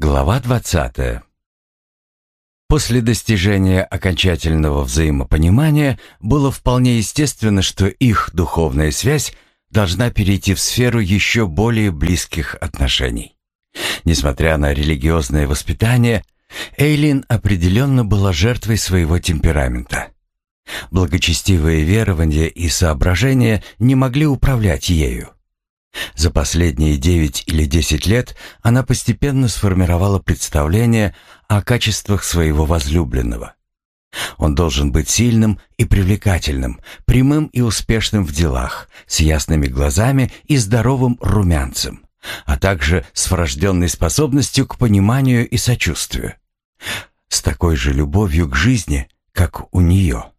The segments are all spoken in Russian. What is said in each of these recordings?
Глава 20. После достижения окончательного взаимопонимания было вполне естественно, что их духовная связь должна перейти в сферу еще более близких отношений. Несмотря на религиозное воспитание, Эйлин определенно была жертвой своего темперамента. Благочестивые верования и соображения не могли управлять ею. За последние девять или десять лет она постепенно сформировала представление о качествах своего возлюбленного. Он должен быть сильным и привлекательным, прямым и успешным в делах, с ясными глазами и здоровым румянцем, а также с врожденной способностью к пониманию и сочувствию. С такой же любовью к жизни, как у нее.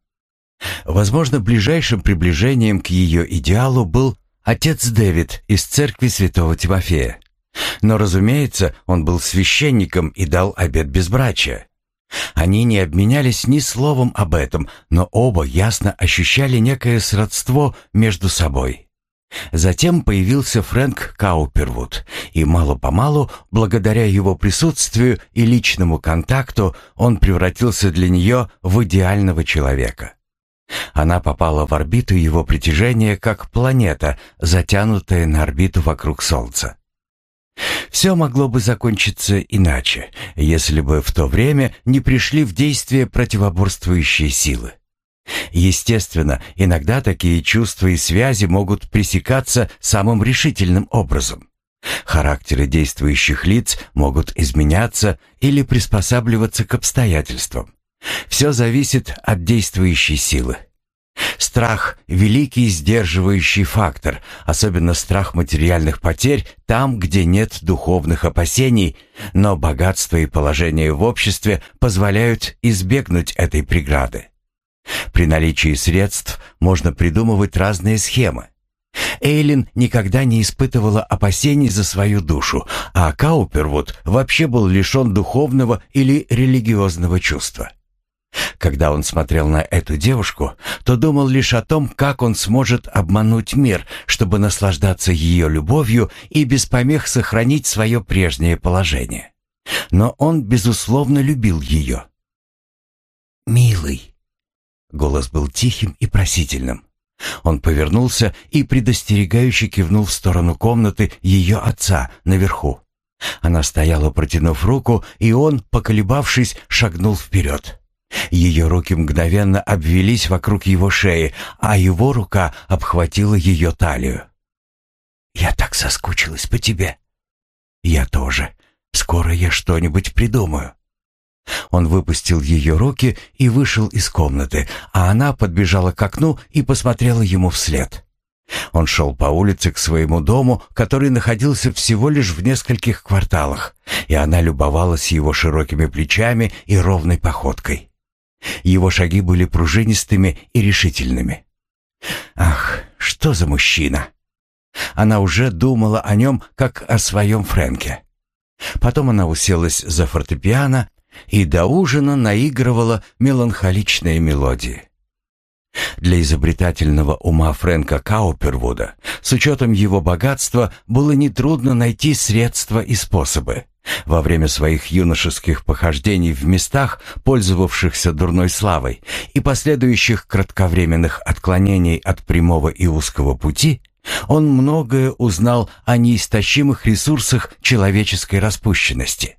Возможно, ближайшим приближением к ее идеалу был отец Дэвид из церкви святого Тимофея. Но, разумеется, он был священником и дал обет безбрачия. Они не обменялись ни словом об этом, но оба ясно ощущали некое сродство между собой. Затем появился Фрэнк Каупервуд, и мало-помалу, благодаря его присутствию и личному контакту, он превратился для нее в идеального человека. Она попала в орбиту его притяжения как планета, затянутая на орбиту вокруг Солнца. Все могло бы закончиться иначе, если бы в то время не пришли в действие противоборствующие силы. Естественно, иногда такие чувства и связи могут пресекаться самым решительным образом. Характеры действующих лиц могут изменяться или приспосабливаться к обстоятельствам. Все зависит от действующей силы. Страх – великий сдерживающий фактор, особенно страх материальных потерь там, где нет духовных опасений, но богатство и положение в обществе позволяют избегнуть этой преграды. При наличии средств можно придумывать разные схемы. Эйлин никогда не испытывала опасений за свою душу, а Каупервуд вообще был лишен духовного или религиозного чувства. Когда он смотрел на эту девушку, то думал лишь о том, как он сможет обмануть мир, чтобы наслаждаться ее любовью и без помех сохранить свое прежнее положение. Но он, безусловно, любил ее. «Милый», — голос был тихим и просительным. Он повернулся и предостерегающе кивнул в сторону комнаты ее отца наверху. Она стояла, протянув руку, и он, поколебавшись, шагнул вперед. Ее руки мгновенно обвелись вокруг его шеи, а его рука обхватила ее талию. «Я так соскучилась по тебе». «Я тоже. Скоро я что-нибудь придумаю». Он выпустил ее руки и вышел из комнаты, а она подбежала к окну и посмотрела ему вслед. Он шел по улице к своему дому, который находился всего лишь в нескольких кварталах, и она любовалась его широкими плечами и ровной походкой. Его шаги были пружинистыми и решительными. Ах, что за мужчина! Она уже думала о нем, как о своем Фрэнке. Потом она уселась за фортепиано и до ужина наигрывала меланхоличные мелодии. Для изобретательного ума Фрэнка Каупервуда, с учетом его богатства, было нетрудно найти средства и способы. Во время своих юношеских похождений в местах, пользовавшихся дурной славой, и последующих кратковременных отклонений от прямого и узкого пути, он многое узнал о неистощимых ресурсах человеческой распущенности.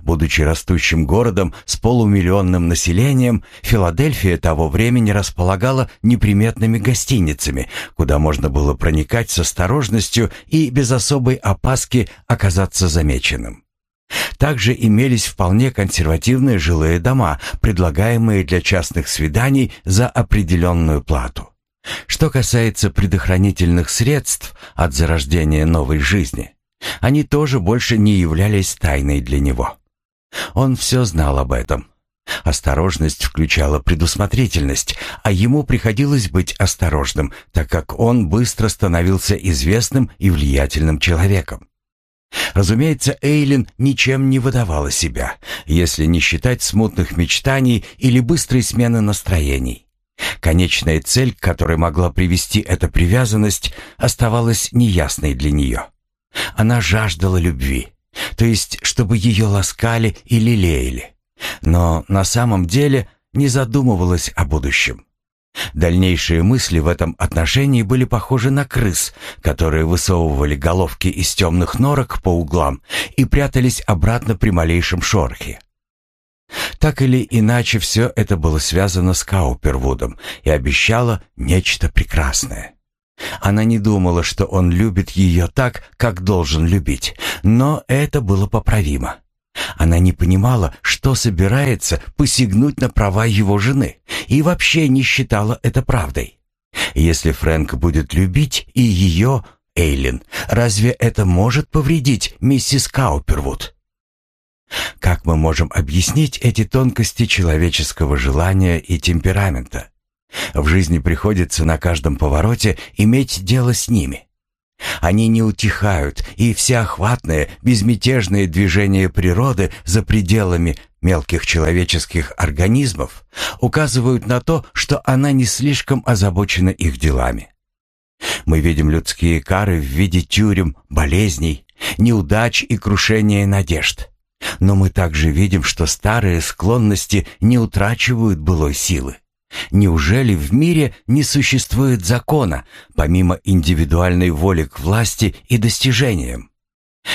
Будучи растущим городом с полумиллионным населением, Филадельфия того времени располагала неприметными гостиницами, куда можно было проникать с осторожностью и без особой опаски оказаться замеченным. Также имелись вполне консервативные жилые дома, предлагаемые для частных свиданий за определенную плату. Что касается предохранительных средств от зарождения новой жизни, они тоже больше не являлись тайной для него. Он все знал об этом. Осторожность включала предусмотрительность, а ему приходилось быть осторожным, так как он быстро становился известным и влиятельным человеком. Разумеется, Эйлин ничем не выдавала себя, если не считать смутных мечтаний или быстрой смены настроений. Конечная цель, к которой могла привести эта привязанность, оставалась неясной для нее. Она жаждала любви, То есть, чтобы ее ласкали и лелеяли. Но на самом деле не задумывалась о будущем. Дальнейшие мысли в этом отношении были похожи на крыс, которые высовывали головки из темных норок по углам и прятались обратно при малейшем шорохе. Так или иначе, все это было связано с Каупервудом и обещало нечто прекрасное. Она не думала, что он любит ее так, как должен любить, но это было поправимо. Она не понимала, что собирается посягнуть на права его жены, и вообще не считала это правдой. Если Фрэнк будет любить и ее, Эйлин, разве это может повредить миссис Каупервуд? Как мы можем объяснить эти тонкости человеческого желания и темперамента? В жизни приходится на каждом повороте иметь дело с ними. Они не утихают, и всеохватное, безмятежное движение природы за пределами мелких человеческих организмов указывают на то, что она не слишком озабочена их делами. Мы видим людские кары в виде тюрем, болезней, неудач и крушения надежд. Но мы также видим, что старые склонности не утрачивают былой силы. Неужели в мире не существует закона, помимо индивидуальной воли к власти и достижениям?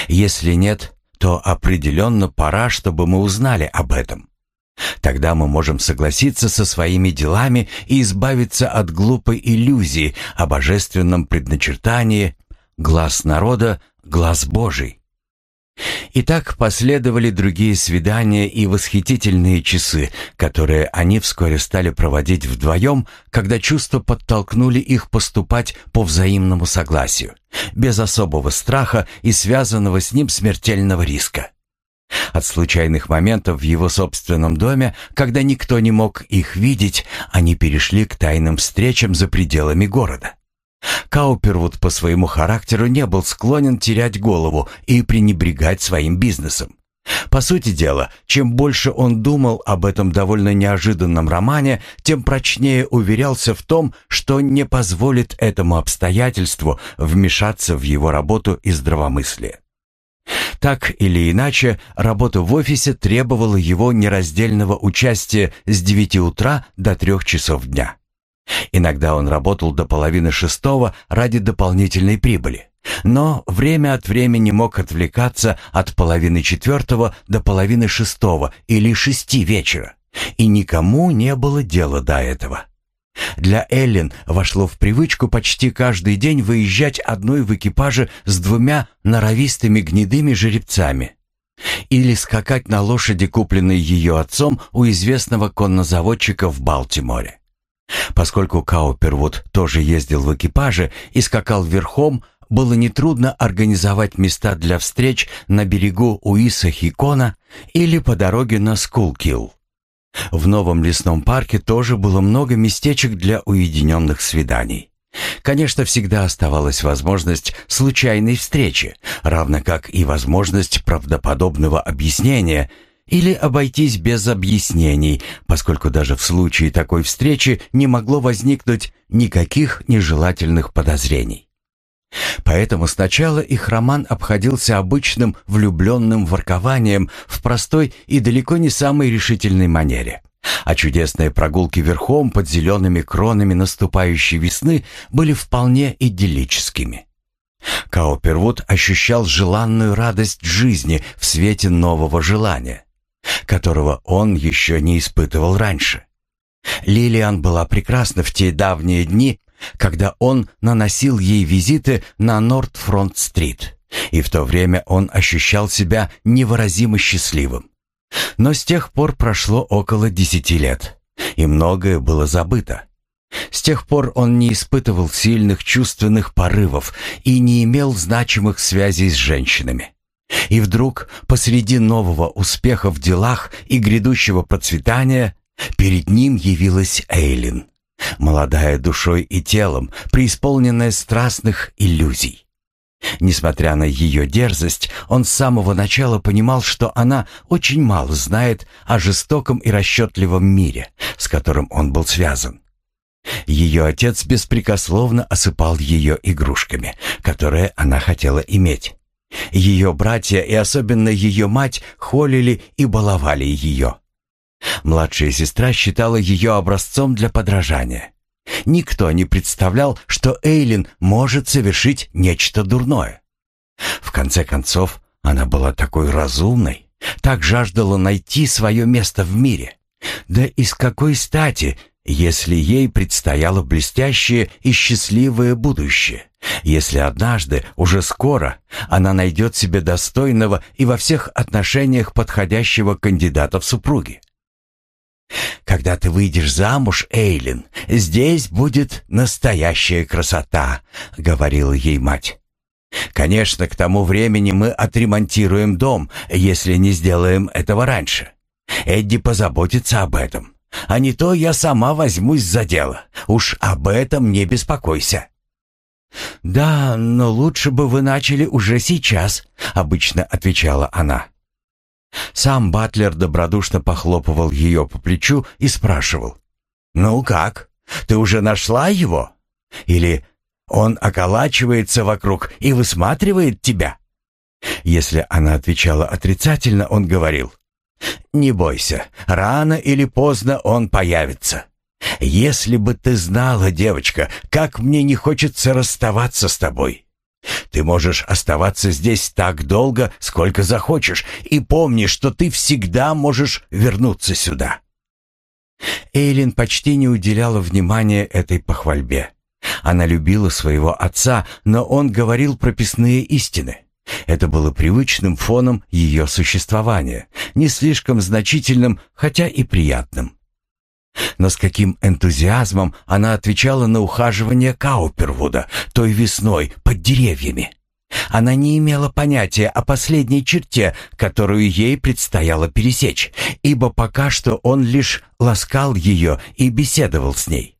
Если нет, то определенно пора, чтобы мы узнали об этом. Тогда мы можем согласиться со своими делами и избавиться от глупой иллюзии о божественном предначертании «глаз народа, глаз Божий». И так последовали другие свидания и восхитительные часы, которые они вскоре стали проводить вдвоем, когда чувства подтолкнули их поступать по взаимному согласию, без особого страха и связанного с ним смертельного риска. От случайных моментов в его собственном доме, когда никто не мог их видеть, они перешли к тайным встречам за пределами города. Каупервуд по своему характеру не был склонен терять голову и пренебрегать своим бизнесом. По сути дела, чем больше он думал об этом довольно неожиданном романе, тем прочнее уверялся в том, что не позволит этому обстоятельству вмешаться в его работу и здравомыслие. Так или иначе, работа в офисе требовала его нераздельного участия с 9 утра до 3 часов дня. Иногда он работал до половины шестого ради дополнительной прибыли. Но время от времени мог отвлекаться от половины четвертого до половины шестого или шести вечера. И никому не было дела до этого. Для Эллен вошло в привычку почти каждый день выезжать одной в экипаже с двумя норовистыми гнедыми жеребцами. Или скакать на лошади, купленной ее отцом у известного коннозаводчика в Балтиморе. Поскольку Каупервуд тоже ездил в экипаже и скакал верхом, было нетрудно организовать места для встреч на берегу Уиссахикона или по дороге на Скулкилл. В новом лесном парке тоже было много местечек для уединенных свиданий. Конечно, всегда оставалась возможность случайной встречи, равно как и возможность правдоподобного объяснения – или обойтись без объяснений, поскольку даже в случае такой встречи не могло возникнуть никаких нежелательных подозрений. Поэтому сначала их роман обходился обычным влюбленным воркованием в простой и далеко не самой решительной манере. А чудесные прогулки верхом под зелеными кронами наступающей весны были вполне идиллическими. Каупервуд ощущал желанную радость жизни в свете нового желания которого он еще не испытывал раньше. Лилиан была прекрасна в те давние дни, когда он наносил ей визиты на Нортфронт-стрит, и в то время он ощущал себя невыразимо счастливым. Но с тех пор прошло около десяти лет, и многое было забыто. С тех пор он не испытывал сильных чувственных порывов и не имел значимых связей с женщинами. И вдруг, посреди нового успеха в делах и грядущего процветания, перед ним явилась Эйлин, молодая душой и телом, преисполненная страстных иллюзий. Несмотря на ее дерзость, он с самого начала понимал, что она очень мало знает о жестоком и расчетливом мире, с которым он был связан. Ее отец беспрекословно осыпал ее игрушками, которые она хотела иметь. Ее братья и особенно ее мать холили и баловали ее. Младшая сестра считала ее образцом для подражания. Никто не представлял, что Эйлин может совершить нечто дурное. В конце концов, она была такой разумной, так жаждала найти свое место в мире. Да из какой стати, если ей предстояло блестящее и счастливое будущее? Если однажды, уже скоро, она найдет себе достойного и во всех отношениях подходящего кандидата в супруги. Когда ты выйдешь замуж, Эйлин, здесь будет настоящая красота, говорила ей мать. Конечно, к тому времени мы отремонтируем дом, если не сделаем этого раньше. Эдди позаботится об этом. А не то я сама возьмусь за дело. Уж об этом не беспокойся. Да, но лучше бы вы начали уже сейчас, обычно отвечала она. Сам Батлер добродушно похлопывал ее по плечу и спрашивал. «Ну как? Ты уже нашла его? Или он околачивается вокруг и высматривает тебя?» Если она отвечала отрицательно, он говорил. «Не бойся, рано или поздно он появится. Если бы ты знала, девочка, как мне не хочется расставаться с тобой. Ты можешь оставаться здесь так долго, сколько захочешь, и помни, что ты всегда можешь вернуться сюда». Эйлин почти не уделяла внимания этой похвальбе. Она любила своего отца, но он говорил прописные истины. Это было привычным фоном ее существования, не слишком значительным, хотя и приятным. Но с каким энтузиазмом она отвечала на ухаживание Каупервуда той весной под деревьями. Она не имела понятия о последней черте, которую ей предстояло пересечь, ибо пока что он лишь ласкал ее и беседовал с ней.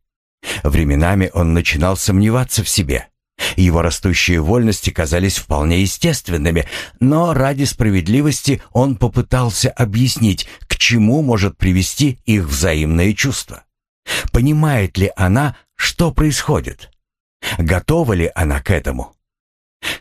Временами он начинал сомневаться в себе. Его растущие вольности казались вполне естественными, но ради справедливости он попытался объяснить, к чему может привести их взаимное чувство. Понимает ли она, что происходит? Готова ли она к этому?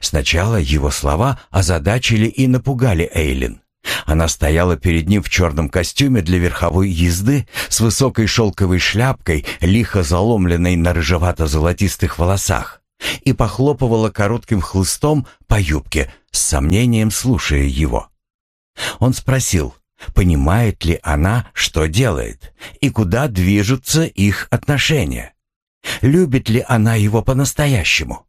Сначала его слова озадачили и напугали Эйлин. Она стояла перед ним в черном костюме для верховой езды с высокой шелковой шляпкой, лихо заломленной на рыжевато-золотистых волосах и похлопывала коротким хлыстом по юбке, с сомнением слушая его. Он спросил, понимает ли она, что делает, и куда движутся их отношения. Любит ли она его по-настоящему?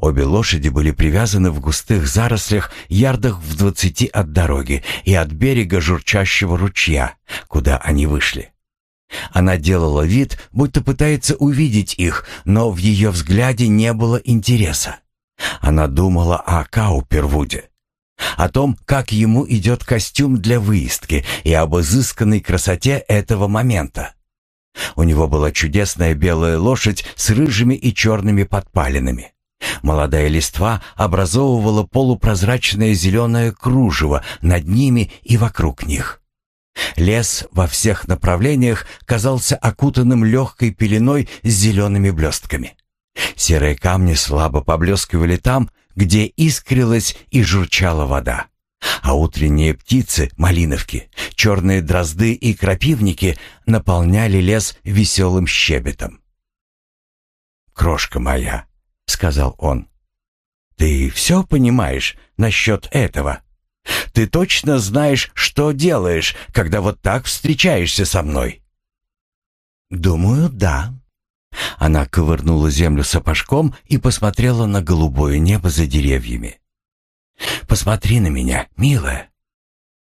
Обе лошади были привязаны в густых зарослях, ярдах в двадцати от дороги и от берега журчащего ручья, куда они вышли. Она делала вид, будто пытается увидеть их, но в ее взгляде не было интереса. Она думала о Каупервуде, о том, как ему идет костюм для выездки и об изысканной красоте этого момента. У него была чудесная белая лошадь с рыжими и черными подпалинами. Молодая листва образовывала полупрозрачное зеленое кружево над ними и вокруг них. Лес во всех направлениях казался окутанным легкой пеленой с зелеными блестками. Серые камни слабо поблескивали там, где искрилась и журчала вода. А утренние птицы, малиновки, черные дрозды и крапивники наполняли лес веселым щебетом. «Крошка моя», — сказал он, — «ты все понимаешь насчет этого?» Ты точно знаешь, что делаешь, когда вот так встречаешься со мной?» «Думаю, да». Она ковырнула землю сапожком и посмотрела на голубое небо за деревьями. «Посмотри на меня, милая».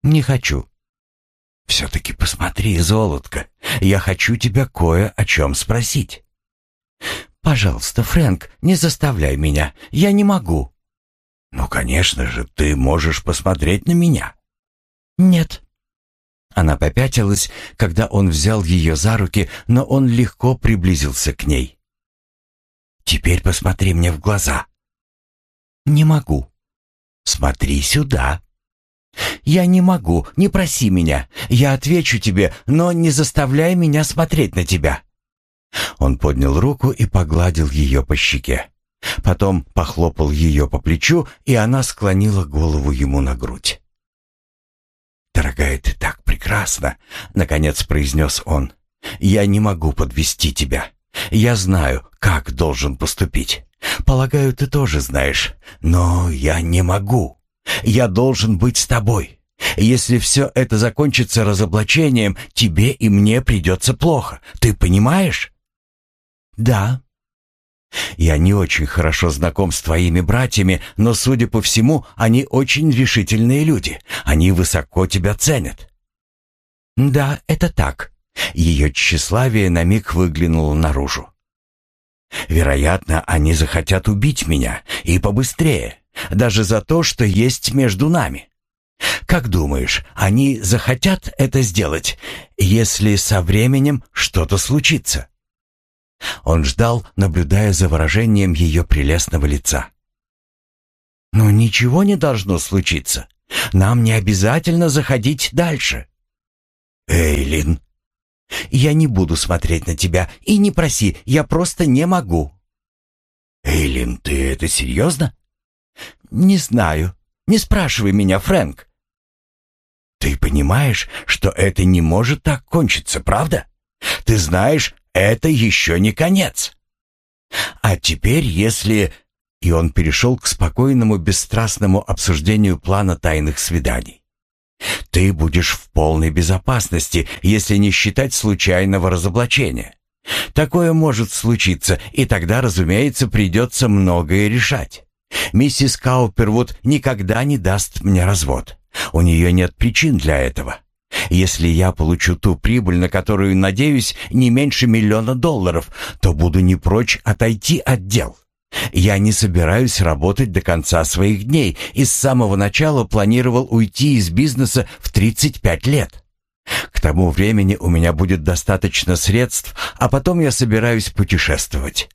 «Не хочу». «Все-таки посмотри, золотко. Я хочу тебя кое о чем спросить». «Пожалуйста, Фрэнк, не заставляй меня. Я не могу». «Ну, конечно же, ты можешь посмотреть на меня». «Нет». Она попятилась, когда он взял ее за руки, но он легко приблизился к ней. «Теперь посмотри мне в глаза». «Не могу». «Смотри сюда». «Я не могу, не проси меня. Я отвечу тебе, но не заставляй меня смотреть на тебя». Он поднял руку и погладил ее по щеке. Потом похлопал ее по плечу, и она склонила голову ему на грудь. «Дорогая, ты так прекрасна!» — наконец произнес он. «Я не могу подвести тебя. Я знаю, как должен поступить. Полагаю, ты тоже знаешь. Но я не могу. Я должен быть с тобой. Если все это закончится разоблачением, тебе и мне придется плохо. Ты понимаешь?» «Да», я не очень хорошо знаком с твоими братьями, но, судя по всему, они очень решительные люди. Они высоко тебя ценят». «Да, это так». Ее тщеславие на миг выглянуло наружу. «Вероятно, они захотят убить меня, и побыстрее, даже за то, что есть между нами. Как думаешь, они захотят это сделать, если со временем что-то случится?» Он ждал, наблюдая за выражением ее прелестного лица. «Но ничего не должно случиться. Нам не обязательно заходить дальше». «Эйлин!» «Я не буду смотреть на тебя и не проси, я просто не могу». «Эйлин, ты это серьезно?» «Не знаю. Не спрашивай меня, Фрэнк». «Ты понимаешь, что это не может так кончиться, правда? Ты знаешь, это еще не конец. А теперь, если...» И он перешел к спокойному, бесстрастному обсуждению плана тайных свиданий. «Ты будешь в полной безопасности, если не считать случайного разоблачения. Такое может случиться, и тогда, разумеется, придется многое решать. Миссис Каупервуд никогда не даст мне развод. У нее нет причин для этого. Если я получу ту прибыль, на которую надеюсь, не меньше миллиона долларов, то буду не прочь отойти от дел. Я не собираюсь работать до конца своих дней и с самого начала планировал уйти из бизнеса в 35 лет. К тому времени у меня будет достаточно средств, а потом я собираюсь путешествовать.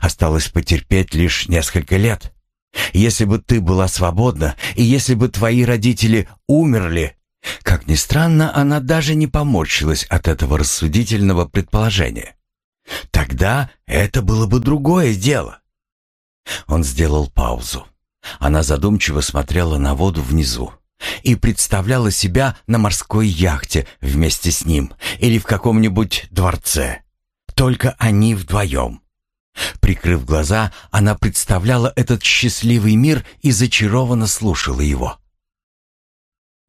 Осталось потерпеть лишь несколько лет. Если бы ты была свободна, и если бы твои родители умерли, как ни странно, она даже не поморщилась от этого рассудительного предположения. Тогда это было бы другое дело. Он сделал паузу. Она задумчиво смотрела на воду внизу и представляла себя на морской яхте вместе с ним или в каком-нибудь дворце. Только они вдвоем. Прикрыв глаза, она представляла этот счастливый мир и зачарованно слушала его.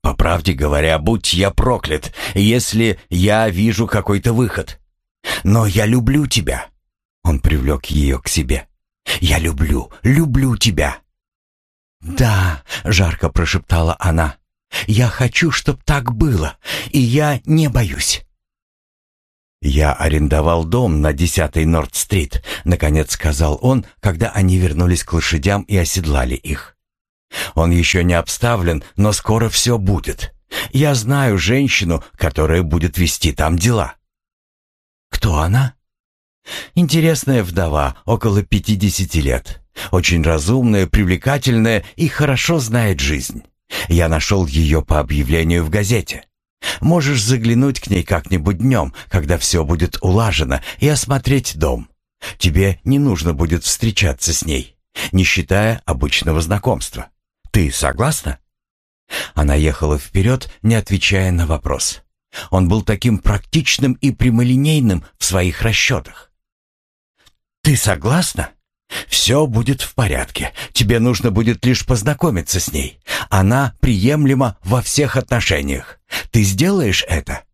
По правде говоря, будь я проклят, если я вижу какой-то выход. Но я люблю тебя. Он привлек ее к себе. Я люблю, люблю тебя. Да, жарко прошептала она. Я хочу, чтоб так было, и я не боюсь. «Я арендовал дом на 10-й Норд-стрит», — наконец сказал он, когда они вернулись к лошадям и оседлали их. Он еще не обставлен, но скоро все будет. Я знаю женщину, которая будет вести там дела». «Кто она?» «Интересная вдова, около пятидесяти лет. Очень разумная, привлекательная и хорошо знает жизнь. Я нашел ее по объявлению в газете. Можешь заглянуть к ней как-нибудь днем, когда все будет улажено, и осмотреть дом. Тебе не нужно будет встречаться с ней, не считая обычного знакомства. Ты согласна?» Она ехала вперед, не отвечая на вопрос. Он был таким практичным и прямолинейным в своих расчетах. «Ты согласна? Все будет в порядке. Тебе нужно будет лишь познакомиться с ней. Она приемлема во всех отношениях. Ты сделаешь это?»